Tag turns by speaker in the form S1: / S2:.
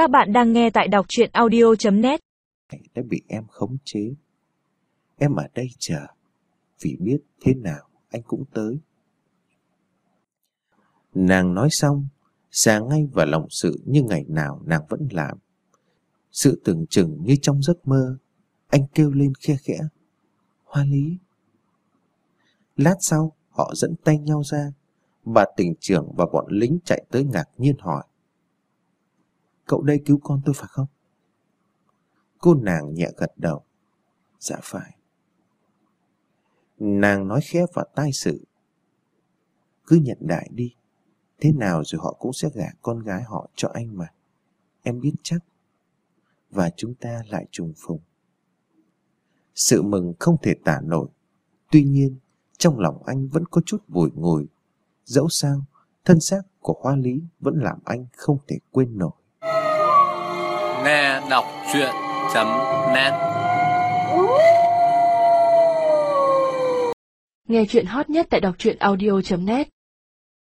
S1: Các bạn đang nghe tại đọc chuyện audio.net
S2: đã bị em khống chế. Em ở đây chờ, vì biết thế nào anh cũng tới. Nàng nói xong, xà ngay vào lòng sự như ngày nào nàng vẫn làm. Sự tưởng chừng như trong giấc mơ, anh kêu lên khe khẽ. Hoa lý. Lát sau, họ dẫn tay nhau ra. Bà tỉnh trưởng và bọn lính chạy tới ngạc nhiên hỏi. Cậu đây cứu con tôi phải không? Cô nàng nhẹ gật đầu. Dạ phải. Nàng nói khẽ vào tai sự. Cứ nhận đại đi. Thế nào rồi họ cũng sẽ gả con gái họ cho anh mà. Em biết chắc. Và chúng ta lại trùng phùng. Sự mừng không thể tả nổi. Tuy nhiên, trong lòng anh vẫn có chút bùi ngùi. Dẫu sao, thân xác của Hoa Lý vẫn làm anh không thể quên nổi.
S3: Nghe đọc truyện chấm
S1: Nghe truyện hot nhất tại đọc truyện audio.net